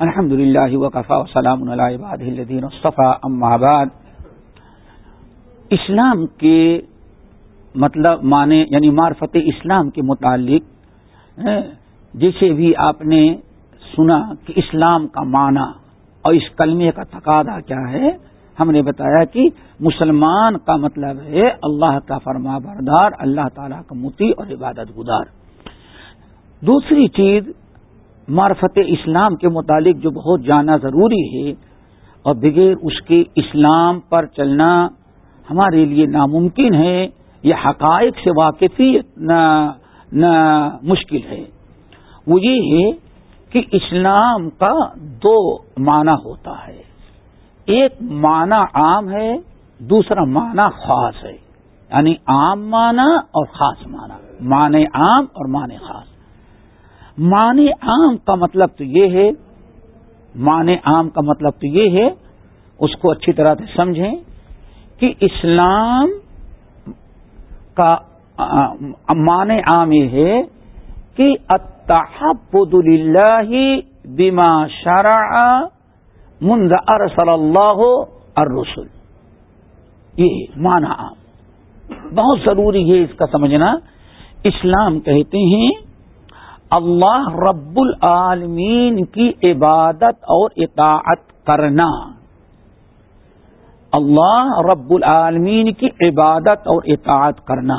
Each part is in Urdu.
الحمد للہ وقفا وسلام الدین اما بعد. اسلام کے مطلب معنی یعنی معرفت اسلام کے متعلق جیسے بھی آپ نے سنا کہ اسلام کا معنی اور اس کلمے کا تقاضا کیا ہے، ہم نے بتایا کہ مسلمان کا مطلب ہے اللہ کا فرما بردار اللہ تعالیٰ کا متی اور عبادت گزار۔ دوسری چیز معرفت اسلام کے متعلق جو بہت جانا ضروری ہے اور بغیر اس کے اسلام پر چلنا ہمارے لیے ناممکن ہے، یہ حقائق سے واقفی نہ مشکل ہے۔ وہ یہ ہے کہ اسلام کا دو معنی ہوتا ہے۔ ایک معنی عام ہے، دوسرا معنی خاص ہے۔ یعنی عام معنی اور خاص معنی۔ معنی عام اور معنی خاص۔ معنی عام کا مطلب تو یہ ہے، معنی عام کا مطلب تو یہ ہے، اس کو اچھی طرح سے سمجھیں کہ اسلام کا، معنی عام یہ ہے کہ اتحبد اللہ بما شرع منذ ارسل اللہ الرسل۔ یہ معنی عام۔ بہت ضروری ہے اس کا سمجھنا۔ اسلام کہتے ہیں اللہ رب العالمین کی عبادت اور اطاعت کرنا۔ اللہ رب العالمین کی عبادت اور اطاعت کرنا۔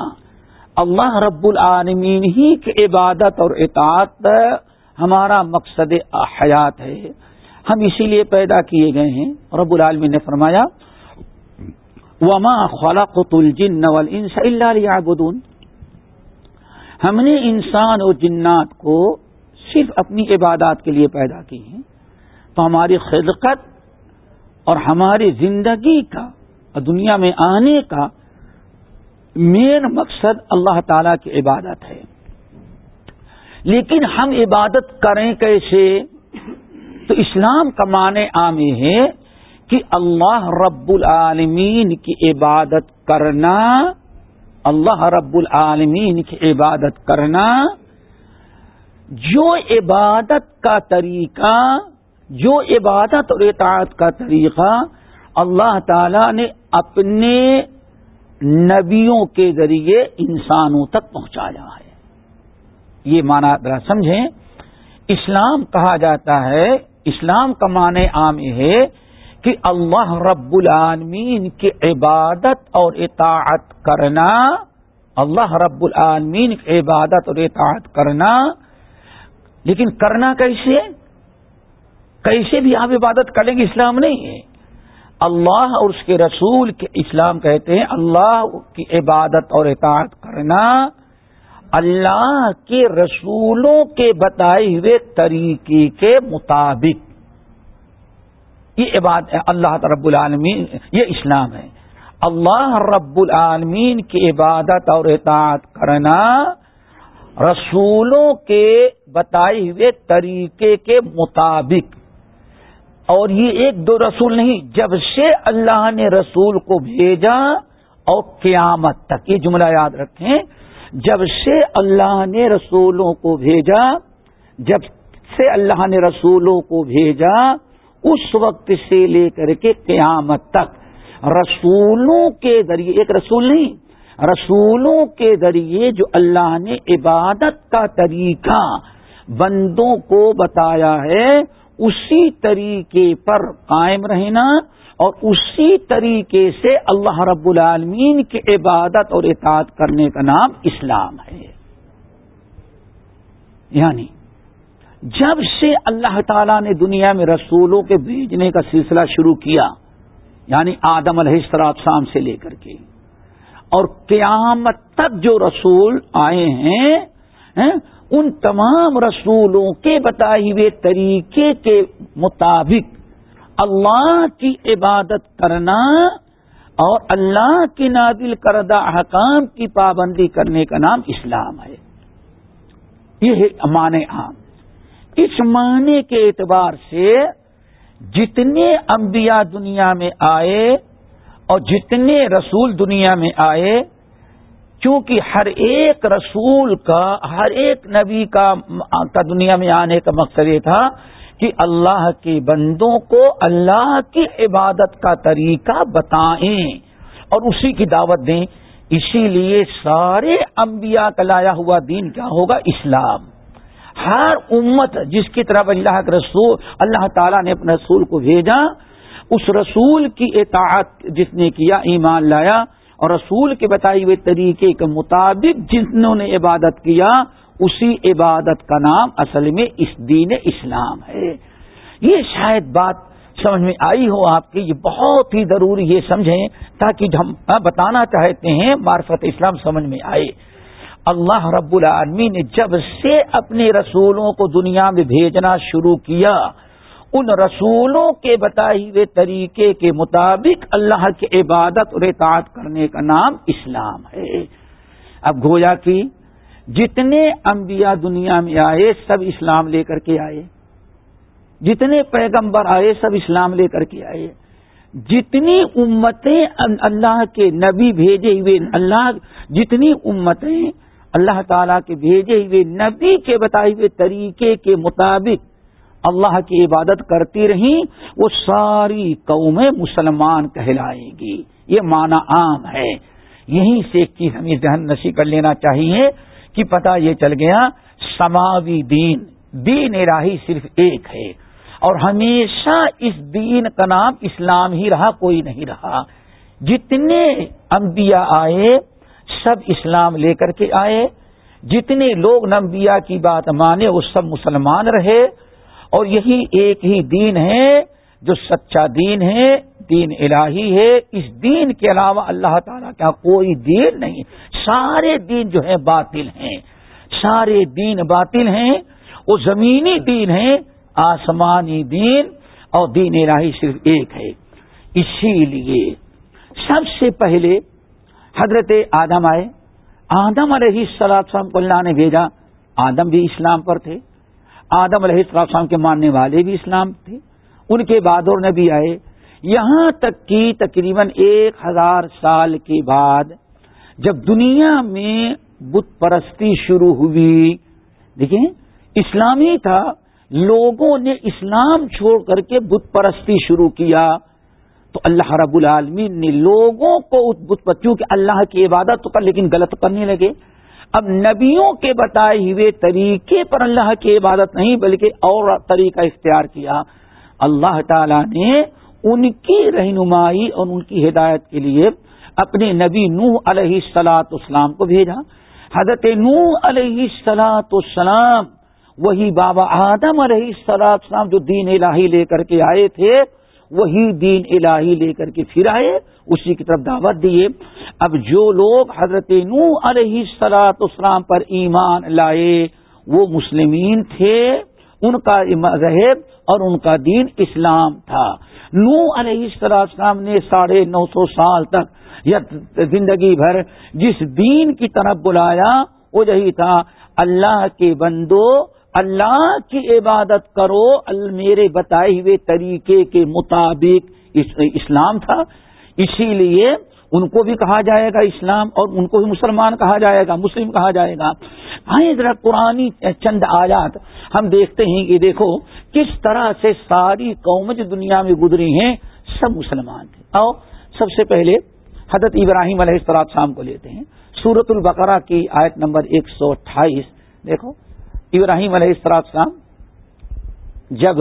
اللہ رب العالمین ہی کی عبادت اور اطاعت ہمارا مقصد حیات ہے۔ ہم اسی لیے پیدا کیے گئے ہیں۔ رب العالمین نے فرمایا، وما خلقت الجن والانس الا ليعبدون۔ ہم نے انسان اور جنات کو صرف اپنی عبادات کے لیے پیدا کی ہیں تو ہماری خلقت اور ہماری زندگی کا اور دنیا میں آنے کا مین مقصد اللہ تعالی کی عبادت ہے۔ لیکن ہم عبادت کریں کیسے؟ تو اسلام کا معنی عام ہے کہ اللہ رب العالمین کی عبادت کرنا اللہ رب العالمین کی عبادت کرنا، جو عبادت کا طریقہ، جو عبادت اور اطاعت کا طریقہ اللہ تعالی نے اپنے نبیوں کے ذریعے انسانوں تک پہنچایا ہے۔ یہ مانا ذرا سمجھیں، اسلام کہا جاتا ہے، اسلام کا معنی عام یہ ہے کہ اللہ رب العالمین کی عبادت اور اطاعت کرنا، اللہ رب العالمین کی عبادت اور اطاعت کرنا، لیکن کرنا کیسے؟ کیسے بھی آپ عبادت کریں گے، اسلام نہیں ہے۔ اللہ اور اس کے رسول کے اسلام کہتے ہیں، اللہ کی عبادت اور اطاعت کرنا اللہ کے رسولوں کے بتائے ہوئے طریقے کے مطابق۔ یہ عبادت اللہ رب العالمین، یہ اسلام ہے۔ اللہ رب العالمین کی عبادت اور اطاعت کرنا رسولوں کے بتائے ہوئے طریقے کے مطابق۔ اور یہ ایک دو رسول نہیں، جب سے اللہ نے رسول کو بھیجا اور قیامت تک۔ یہ جملہ یاد رکھیں، جب سے اللہ نے رسولوں کو بھیجا، جب سے اللہ نے رسولوں کو بھیجا اس وقت سے لے کر کے قیامت تک رسولوں کے ذریعے، ایک رسول نہیں، رسولوں کے ذریعے جو اللہ نے عبادت کا طریقہ بندوں کو بتایا ہے، اسی طریقے پر قائم رہنا اور اسی طریقے سے اللہ رب العالمین کی عبادت اور اطاعت کرنے کا نام اسلام ہے۔ یعنی جب سے اللہ تعالی نے دنیا میں رسولوں کے بھیجنے کا سلسلہ شروع کیا یعنی آدم علیہ السلام شام سے لے کر کے، اور قیامت تک جو رسول آئے ہیں ان تمام رسولوں کے بتائے ہوئے طریقے کے مطابق اللہ کی عبادت کرنا اور اللہ کی نادل کردہ حکام کی پابندی کرنے کا نام اسلام ہے۔ یہ ہے امان عام۔ اس معنی کے اعتبار سے جتنے انبیاء دنیا میں آئے اور جتنے رسول دنیا میں آئے کیونکہ ہر ایک رسول کا، ہر ایک نبی کا دنیا میں آنے کا مقصد یہ تھا کہ اللہ کے بندوں کو اللہ کی عبادت کا طریقہ بتائیں اور اسی کی دعوت دیں۔ اسی لیے سارے انبیاء کا لایا ہوا دین کیا ہوگا؟ اسلام۔ ہر امت جس کی طرف اللہ کے رسول اللہ تعالیٰ نے اپنے رسول کو بھیجا، اس رسول کی اطاعت جس نے کیا، ایمان لایا اور رسول کے بتائی ہوئے طریقے کے مطابق جنہوں نے عبادت کیا، اسی عبادت کا نام اصل میں اس دین اسلام ہے۔ یہ شاید بات سمجھ میں آئی ہو آپ کی، یہ بہت ہی ضروری یہ سمجھیں تاکہ ہم بتانا چاہتے ہیں، معرفت اسلام سمجھ میں آئے۔ اللہ رب العالمی نے جب سے اپنے رسولوں کو دنیا میں بھیجنا شروع کیا، ان رسولوں کے بتائے ہوئے طریقے کے مطابق اللہ کی عبادت اور اطاعت کرنے کا نام اسلام ہے۔ اب گویا کی جتنے انبیاء دنیا میں آئے، سب اسلام لے کر کے آئے۔ جتنے پیغمبر آئے، سب اسلام لے کر کے آئے۔ جتنی امتیں اللہ کے نبی بھیجے ہوئے، اللہ جتنی امتیں اللہ تعالی کے بھیجے ہوئے نبی کے بتائے ہوئے طریقے کے مطابق اللہ کی عبادت کرتی رہیں، وہ ساری قومیں مسلمان کہلائیں گی۔ یہ معنی عام ہے۔ یہیں سے ایک چیز ہمیں ذہن نشی کر لینا چاہیے کہ پتہ یہ چل گیا، سماوی دین دین راہی صرف ایک ہے۔ اور ہمیشہ اس دین کا نام اسلام ہی رہا، کوئی نہیں رہا۔ جتنے انبیاء آئے سب اسلام لے کر کے آئے۔ جتنے لوگ نمبیا کی بات مانے، وہ سب مسلمان رہے۔ اور یہی ایک ہی دین ہے جو سچا دین ہے، دین الہی ہے۔ اس دین کے علاوہ اللہ تعالیٰ کا کوئی دین نہیں۔ سارے دین جو ہے باطل ہیں۔ سارے دین باطل ہیں۔ وہ زمینی دین ہے آسمانی دین، اور دین الہی صرف ایک ہے۔ اسی لیے سب سے پہلے حضرت آدم آئے۔ آدم علیہ السلام کو اللہ نے بھیجا۔ آدم بھی اسلام پر تھے۔ آدم علیہ السلام کے ماننے والے بھی اسلام تھے۔ ان کے بعد اور نبی آئے۔ یہاں تک کہ تقریباً ایک ہزار سال کے بعد جب دنیا میں بت پرستی شروع ہوئی۔ دیکھیں، اسلامی تھا۔ لوگوں نے اسلام چھوڑ کر کے بت پرستی شروع کیا۔ تو اللہ رب العالمین نے لوگوں کو اس بت اللہ کی عبادت تو کر لیکن غلط کرنے لگے۔ اب نبیوں کے بتائے ہوئے طریقے پر اللہ کی عبادت نہیں، بلکہ اور طریقہ اختیار کیا۔ اللہ تعالی نے ان کی رہنمائی اور ان کی ہدایت کے لیے اپنے نبی نوح علیہ السلاط اسلام کو بھیجا۔ حضرت نوح علیہ السلاط اسلام وہی بابا آدم علیہ السلام جو دین الہی لے کر کے آئے تھے وہی دین الہی لے کر کے پھر آئے، اسی کی طرف دعوت دیے۔ اب جو لوگ حضرت نو علیہ سلاط اسلام پر ایمان لائے، وہ مسلمین تھے، ان کا مذہب اور ان کا دین اسلام تھا۔ نو علیہ السلام نے ساڑھے نو سو سال تک یا زندگی بھر جس دین کی طرف بلایا، وہ یہی تھا، اللہ کے بندو اللہ کی عبادت کرو میرے بتائے ہوئے طریقے کے مطابق اسلام تھا۔ اسی لیے ان کو بھی کہا جائے گا اسلام اور ان کو بھی مسلمان کہا جائے گا، مسلم کہا جائے گا۔ آئے ذرا پرانی چند آیات۔ ہم دیکھتے ہیں کہ دیکھو، کس طرح سے ساری قوم جو دنیا میں گزری ہیں، سب مسلمان تھے۔ آؤ، سب سے پہلے حضرت ابراہیم علیہ السلام شام کو لیتے ہیں۔ سورت البقرہ کی آیت نمبر ایک سو اٹھائیس۔ دیکھو۔ ابراہیم علیہ السلام جب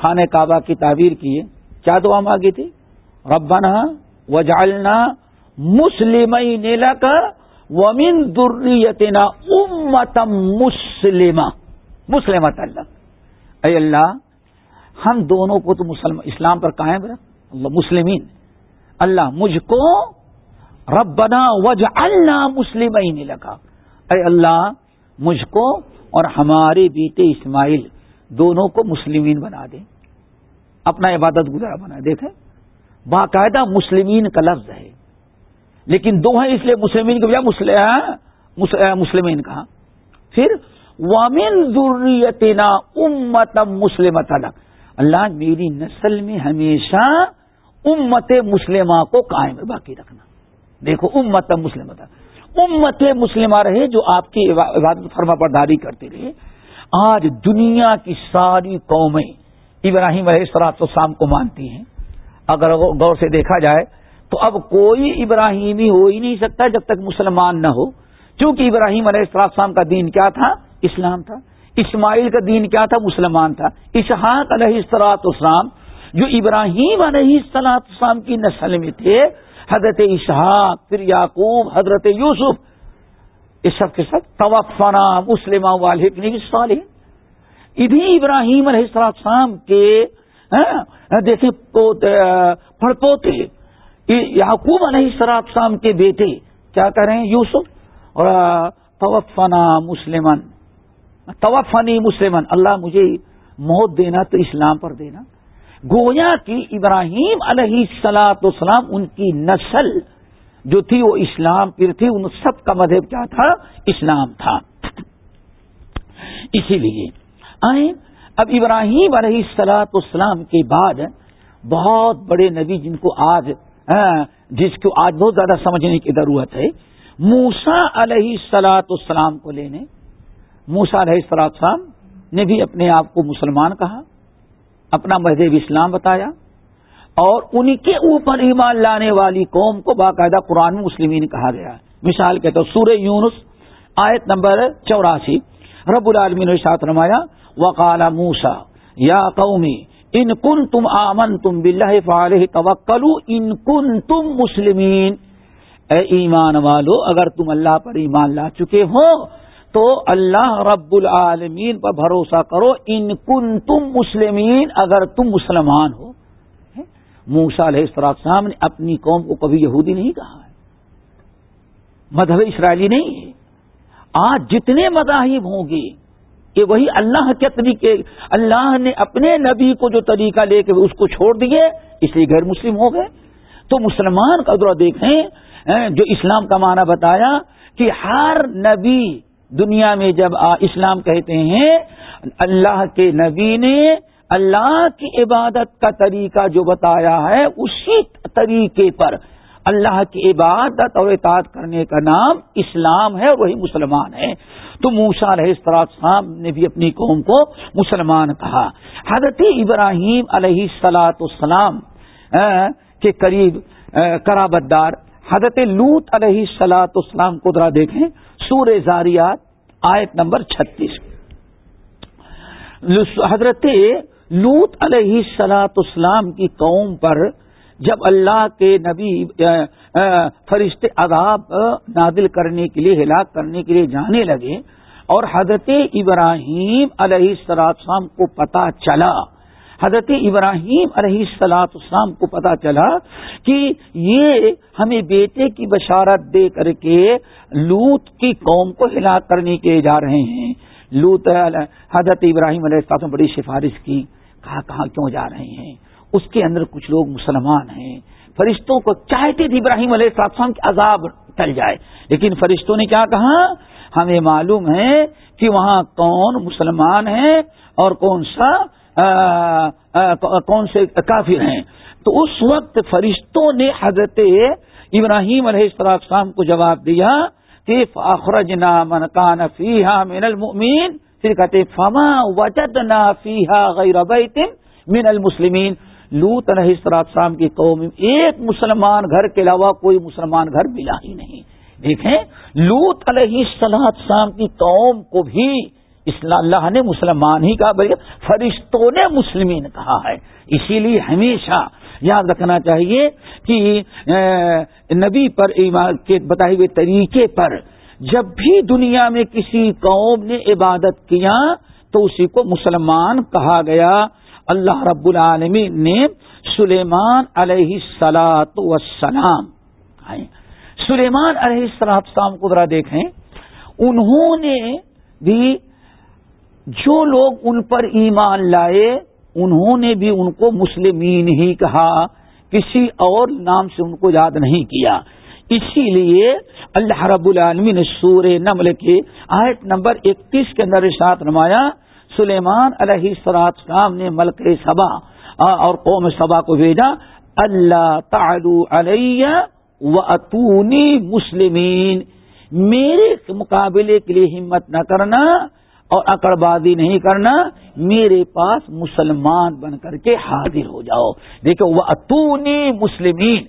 خانہ کعبہ کی تعبیر کیے کیا دعا مانگی تھی؟ ربنا وجعلنا مسلم نیلا کا ومن دریتنا امتم مسلم مسلم اللہ اے اللہ، ہم دونوں کو تو مسلم، اسلام پر قائم رکھ، اللہ مسلمین۔ اللہ مجھ کو ربنا وجعلنا مسلمین لگا اے اللہ، مجھ کو اور ہمارے بیٹے اسماعیل دونوں کو مسلمین بنا دیں۔ اپنا عبادت گزارا بنا۔ دیتے باقاعدہ مسلمین کا لفظ ہے۔ لیکن دو ہیں، اس لیے مسلمین کے بجائے ہاں، مسلمین کہا۔ پھر وامن ضروریتنا امت مسلم اللہ میری نسل میں ہمیشہ امت مسلمہ کو قائم، باقی رکھنا۔ دیکھو، امت مسلم امت مسلمہ رہے جو آپ کی عبادت فرما برداری کرتے رہے، آج دنیا کی ساری قومیں ابراہیم علیہ السلاط السلام کو مانتی ہیں۔ اگر غور سے دیکھا جائے تو اب کوئی ابراہیمی ہو ہی نہیں سکتا جب تک مسلمان نہ ہو۔ چونکہ ابراہیم علیہ السلام کا دین کیا تھا؟ اسلام تھا۔ اسماعیل کا دین کیا تھا؟ مسلمان تھا۔ اسحاق علیہ السلاط اسلام جو ابراہیم علیہ السلاط اسلام کی نسل میں تھے حضرت اسحاق پھر یعقوب حضرت یوسف یہ سب کے سب توفنا مسلم والے ادھی ابراہیم علیہ السلام کے ہاں، دیکھیں پڑپوتے یعقوب علیہ السلام کے بیٹے کیا کر رہے ہیں؟ یوسف۔ اور توفنا مسلمن توفنی مسلمن اللہ مجھے موت دینا تو اسلام پر دینا۔ گویا کی ابراہیم علیہ سلاط اسلام ان کی نسل جو تھی وہ اسلام پھر تھی، ان سب کا مذہب کیا تھا؟ اسلام تھا۔ اسی لیے آئیں، اب ابراہیم علیہ سلاط اسلام کے بعد بہت بڑے نبی جن کو آج جس کو آج بہت زیادہ سمجھنے کی ضرورت ہے موسا علیہ سلاط اسلام کو لینے موسا علیہ السلام السلام نے بھی اپنے آپ کو مسلمان کہا۔ اپنا مذہب اسلام بتایا اور ان کے اوپر ایمان لانے والی قوم کو باقاعدہ قرآن مسلمین کہا گیا مثال کے طور سورہ یونس آیت نمبر چوراسی، رب العالمین نے ساتھ رمایا وقال موسا یا قومی، ان کن تم آمن تم بلّہ فالح توکلو ان کن تم مسلمین۔ اے ایمان والو، اگر تم اللہ پر ایمان لا چکے ہو تو اللہ رب العالمین پر بھروسہ کرو، ان کن تم مسلمین، اگر تم مسلمان ہو۔ موسا علیہ السلام نے اپنی قوم کو کبھی یہودی نہیں کہا ہے۔ مذہب اسرائیلی نہیں ہے۔ آج جتنے مذاہب ہوں گے کہ وہی اللہ کے طریقے، اللہ نے اپنے نبی کو جو طریقہ لے کے اس کو چھوڑ دیے، اس لیے غیر مسلم ہو گئے۔ تو مسلمان کا دورہ دیکھیں، جو اسلام کا معنی بتایا کہ ہر نبی دنیا میں جب اسلام کہتے ہیں، اللہ کے نبی نے اللہ کی عبادت کا طریقہ جو بتایا ہے، اسی طریقے پر اللہ کی عبادت اور اطاعت کرنے کا نام اسلام ہے، وہی مسلمان ہے۔ تو موسا علیہ السلام نے بھی اپنی قوم کو مسلمان کہا۔ حضرت ابراہیم علیہ السلاط السلام کے قریب کرابت دار حضرت لوت علیہ السلاط اسلام کو ذرا دیکھیں۔ سور زاریات، آیت نمبر چھتیس۔ حضرت لوت علیہ سلاط اسلام کی قوم پر جب اللہ کے نبی فرشتے عذاب نادل کرنے کے لیے، ہلاک کرنے کے لیے جانے لگے اور حضرت ابراہیم علیہ سلاط اسلام کو پتا چلا۔ حضرت ابراہیم علیہ السلاط اسلام کو پتا چلا کہ یہ ہمیں بیٹے کی بشارت دے کر کے لوت کی قوم کو ہلاک کرنے کے جا رہے ہیں۔ لوت حضرت ابراہیم علیہ السلام بڑی سفارش کی، کہا کہاں کیوں جا رہے ہیں؟ اس کے اندر کچھ لوگ مسلمان ہیں۔ فرشتوں کو چاہتے تھے ابراہیم علیہ السلام کے عذاب ٹل جائے، لیکن فرشتوں نے کیا کہا؟ ہمیں معلوم ہے کہ وہاں کون مسلمان ہیں اور کون سا کون سے کافر ہیں؟ تو اس وقت فرشتوں نے حضرت ابراہیم علیہ السلام کو جواب دیا کہ فاخرج من کان فیحا من المؤمین پھر کہتے فما وجد نا غیر بیت من المسلمین۔ لوت علیہ السلام کی قوم، ایک مسلمان گھر کے علاوہ کوئی مسلمان گھر ملا ہی نہیں۔ دیکھیں لوت علیہ السلام کی قوم کو بھی اللہ نے مسلمان ہی کہا بلکہ فرشتوں نے مسلمین کہا ہے۔ اسی لیے ہمیشہ یاد رکھنا چاہیے کہ نبی پر کے بتائے ہوئے طریقے پر جب بھی دنیا میں کسی قوم نے عبادت کیا تو اسی کو مسلمان کہا گیا۔ اللہ رب العالمین نے سلیمان علیہ سلاط وسلام سلیمان علیہ السلام کو ذرا دیکھیں۔ انہوں نے بھی جو لوگ ان پر ایمان لائے، انہوں نے بھی ان کو مسلمین ہی کہا۔ کسی اور نام سے ان کو یاد نہیں کیا۔ اسی لیے اللہ رب العالمین سور نمل کے آیت نمبر اکتیس کے اندر ساتھ نمایا سلیمان علیہ سرات شام نے ملک سبا اور قوم سبا کو بھیجا۔ اللہ تعلو علیہ و اتونی مسلمین۔ میرے مقابلے کے لیے ہمت نہ کرنا۔ اور اکڑ بازی نہیں کرنا، میرے پاس مسلمان بن کر کے حاضر ہو جاؤ۔ دیکھو وہ اتونی مسلمین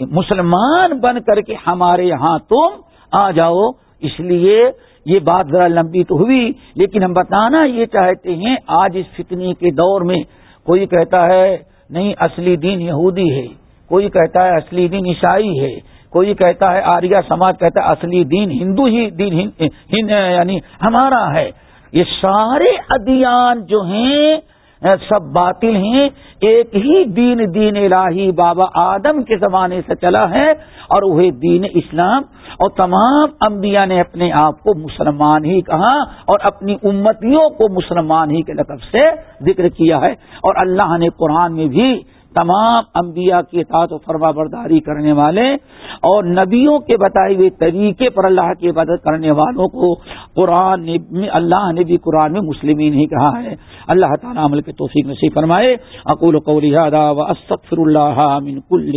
مسلمان بن کر کے ہمارے یہاں تم آ جاؤ۔ اس لیے یہ بات ذرا لمبی تو ہوئی، لیکن ہم بتانا یہ چاہتے ہیں، آج اس فتنی کے دور میں کوئی کہتا ہے، نہیں، اصلی دین یہودی ہے۔ کوئی کہتا ہے، اصلی دین عیسائی ہے۔ کوئی کہتا ہے آریہ سماج کہتا ہے اصلی دین ہندو ہی دین یعنی ہمارا ہے۔ یہ سارے ادیان جو ہیں، سب باطل ہیں، ایک ہی دین دین الہی بابا آدم کے زمانے سے چلا ہے اور وہ دین اسلام۔ اور تمام انبیاء نے اپنے آپ کو مسلمان ہی کہا اور اپنی امتیوں کو مسلمان ہی کے لقب سے ذکر کیا ہے۔ اور اللہ نے قرآن میں بھی تمام انبیاء کی اطاعت و فرما برداری کرنے والے اور نبیوں کے بتائے ہوئے طریقے پر اللہ کی عبادت کرنے والوں کو قرآن اللہ نے بھی قرآن میں مسلمین ہی کہا ہے۔ اللہ تعالیٰ عمل کے توفیق نصیب فرمائے۔ اقول و اللہ من کل